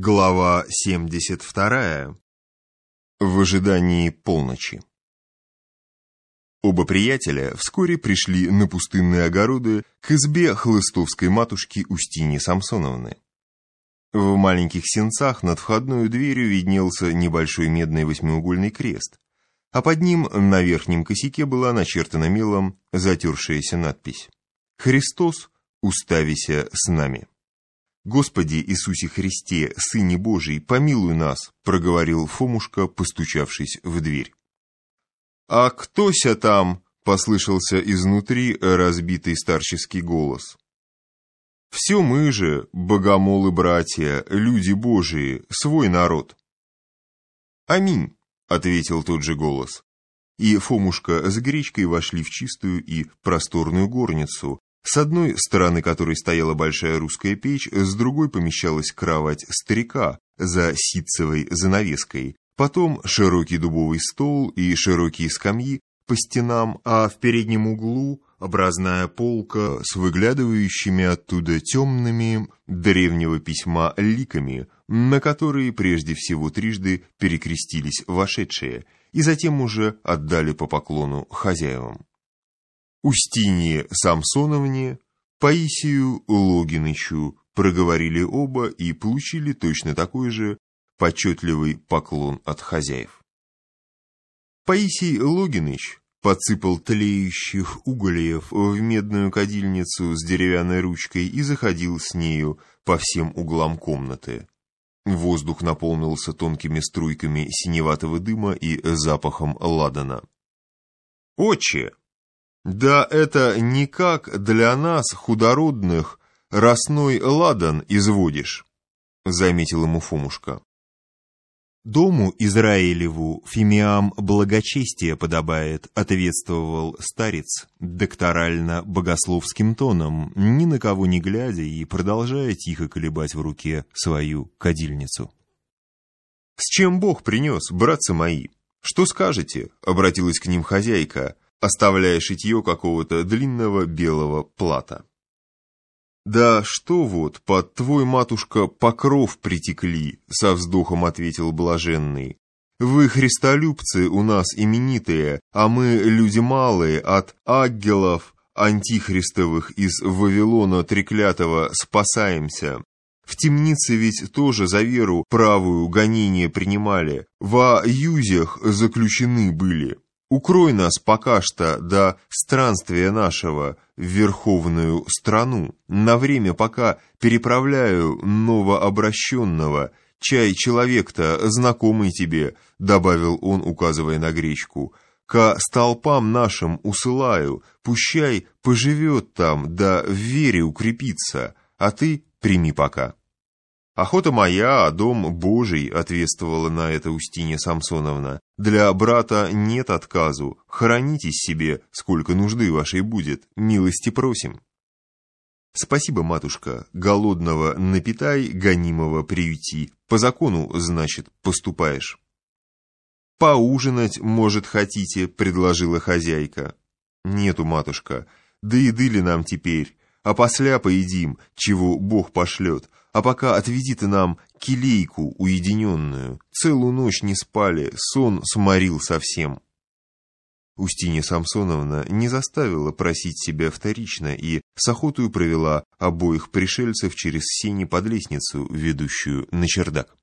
Глава 72. В ожидании полночи. Оба приятеля вскоре пришли на пустынные огороды к избе хлыстовской матушки Устини Самсоновны. В маленьких сенцах над входной дверью виднелся небольшой медный восьмиугольный крест, а под ним на верхнем косяке была начертана мелом затершаяся надпись «Христос, уставися с нами». «Господи Иисусе Христе, Сыне Божий, помилуй нас!» — проговорил Фомушка, постучавшись в дверь. «А кто-ся там?» — послышался изнутри разбитый старческий голос. «Все мы же, богомолы-братья, люди Божии, свой народ». «Аминь», — ответил тот же голос. И Фомушка с гречкой вошли в чистую и просторную горницу, с одной стороны которой стояла большая русская печь, с другой помещалась кровать старика за ситцевой занавеской, потом широкий дубовый стол и широкие скамьи по стенам, а в переднем углу образная полка с выглядывающими оттуда темными древнего письма ликами, на которые прежде всего трижды перекрестились вошедшие, и затем уже отдали по поклону хозяевам. Устинье Самсоновне, Паисию Логинычу проговорили оба и получили точно такой же почетливый поклон от хозяев. Паисий Логиныч подсыпал тлеющих угольев в медную кадильницу с деревянной ручкой и заходил с нею по всем углам комнаты. Воздух наполнился тонкими струйками синеватого дыма и запахом ладана. «Отче!» Да это никак для нас, худородных, росной ладан изводишь, заметил ему Фомушка. Дому Израилеву фимиам благочестия подобает, ответствовал старец докторально-богословским тоном, ни на кого не глядя и продолжая тихо колебать в руке свою кадильницу. «С чем Бог принес, братцы мои? Что скажете?» — обратилась к ним хозяйка — оставляя шитье какого-то длинного белого плата. «Да что вот, под твой, матушка, покров притекли», — со вздохом ответил блаженный. «Вы христолюбцы у нас именитые, а мы люди малые, от ангелов антихристовых из Вавилона треклятого спасаемся. В темнице ведь тоже за веру правую гонение принимали, во юзях заключены были». Укрой нас пока что до странствия нашего в верховную страну, на время пока переправляю новообращенного, чай человек-то знакомый тебе, добавил он, указывая на гречку, ко столпам нашим усылаю, пущай поживет там, да в вере укрепится, а ты прими пока. «Охота моя, а дом Божий», — ответствовала на это Устинья Самсоновна. «Для брата нет отказу. Хранитесь себе, сколько нужды вашей будет. Милости просим». «Спасибо, матушка. Голодного напитай, гонимого приюти. По закону, значит, поступаешь». «Поужинать, может, хотите», — предложила хозяйка. «Нету, матушка. Да еды ли нам теперь? А посля поедим, чего Бог пошлет. А пока отведи ты нам келейку уединенную. Целую ночь не спали, сон сморил совсем. Устинья Самсоновна не заставила просить себя вторично и с охотою провела обоих пришельцев через сени под лестницу, ведущую на чердак.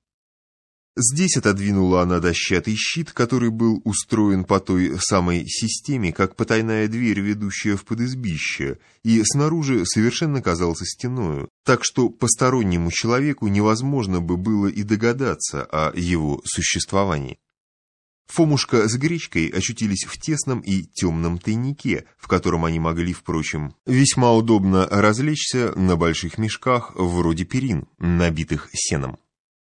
Здесь отодвинула она дощатый щит, который был устроен по той самой системе, как потайная дверь, ведущая в подизбище, и снаружи совершенно казался стеною, так что постороннему человеку невозможно бы было и догадаться о его существовании. Фомушка с Гречкой очутились в тесном и темном тайнике, в котором они могли, впрочем, весьма удобно развлечься на больших мешках вроде перин, набитых сеном.